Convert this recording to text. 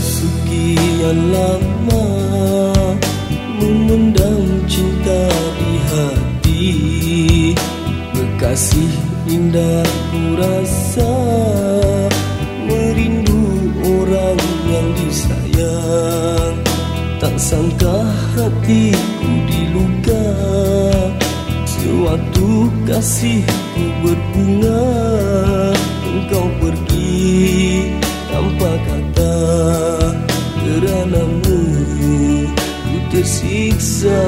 sekian lama Memendam cinta di hati Bekasih indah ku rasa Merindu orang yang disayang. Tak sangka hatiku diluka Sewaktu kasihku berbunga Engkau pergi tanpa kata Kerana ku tersiksa